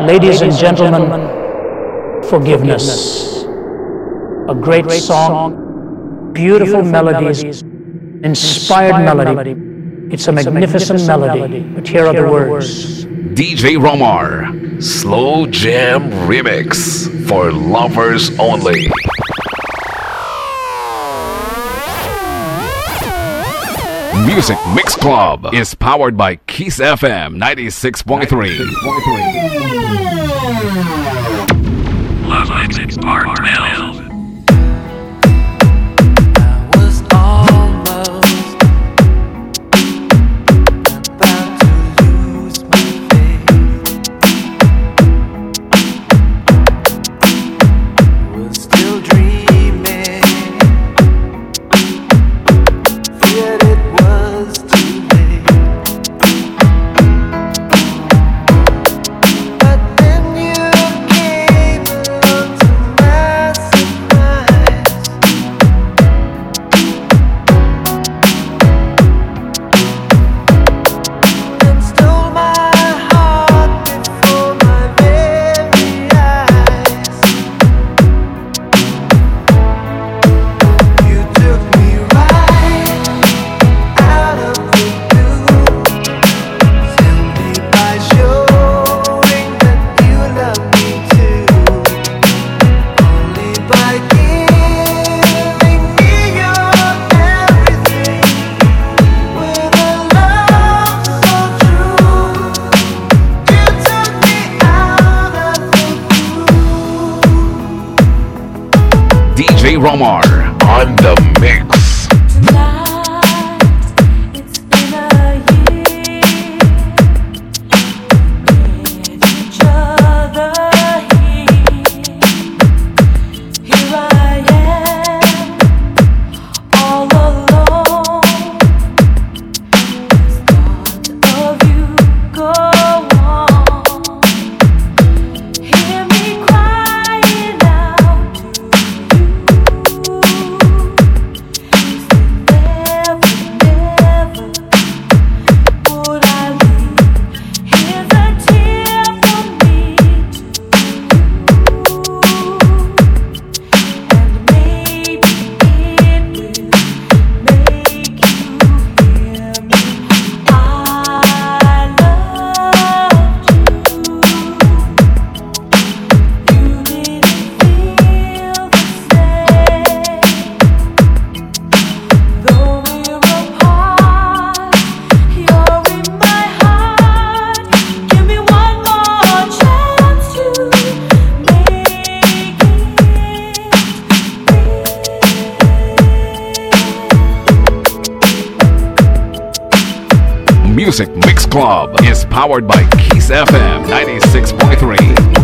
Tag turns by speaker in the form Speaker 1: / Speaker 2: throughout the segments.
Speaker 1: Ladies and gentlemen, forgiveness. A great song, beautiful melodies, inspired melody. It's a magnificent melody, but here are the words.
Speaker 2: DJ Romar, Slow Jam Remix for lovers only. Music Mix Club is powered by Kiss FM 96.3.
Speaker 3: 96.3. Love Exit Part
Speaker 2: 12. Romar on the mix. Music Mix Club is powered by Kiss FM 96.3.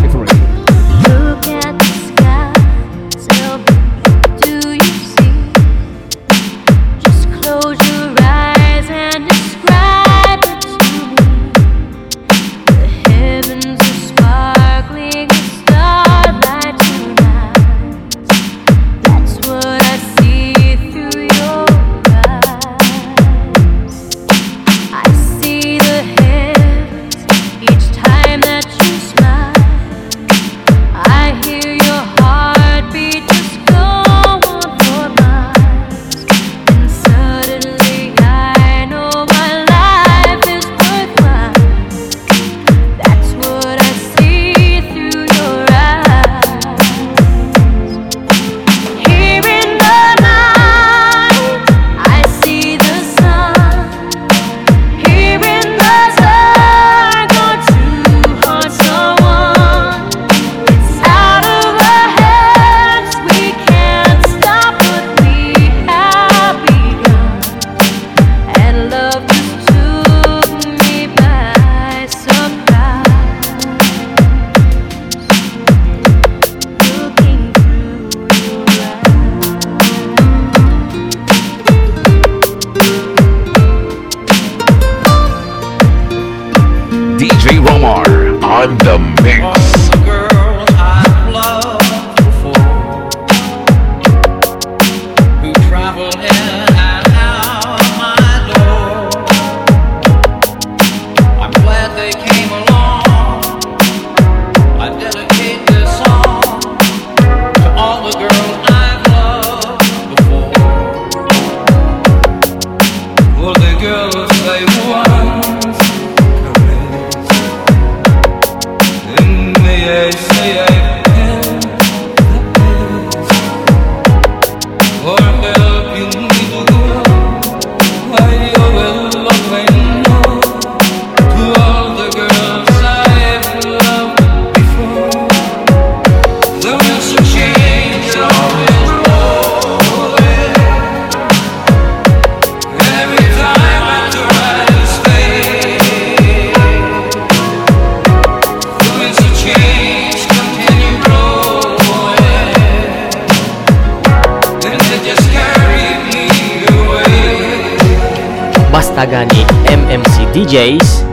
Speaker 4: Sagani MMC DJs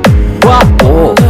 Speaker 4: Guapo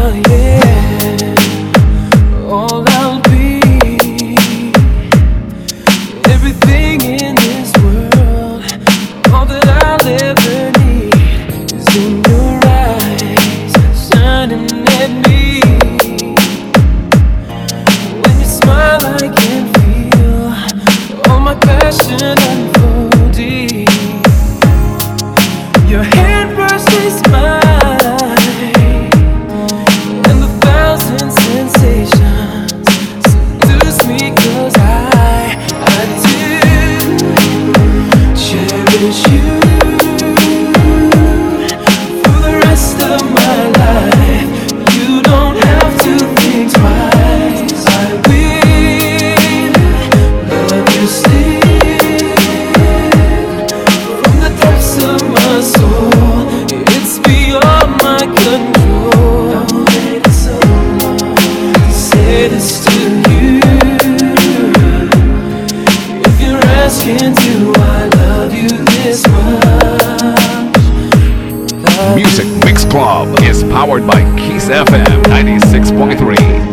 Speaker 2: Club is powered by Kiss FM 96.3.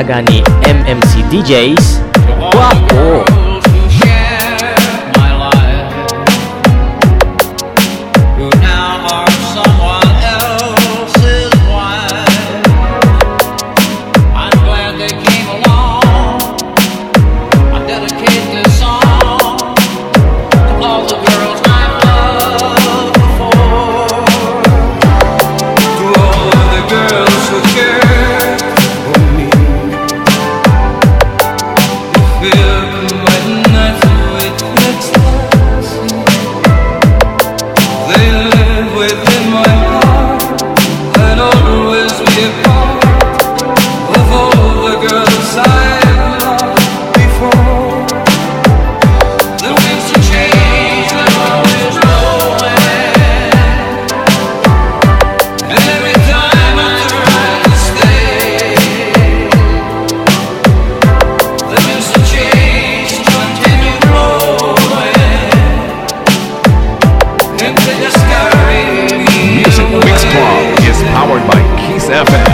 Speaker 5: Tagani MMC DJs Guapo
Speaker 4: FM.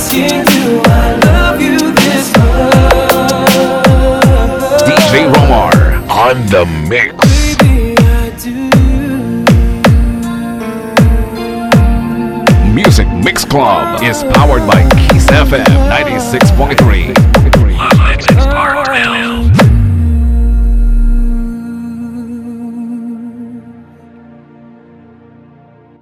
Speaker 3: asking, do I love you this much?
Speaker 4: DJ Romar on the mix. Music Mix Club is powered by Kiss FM 96.3.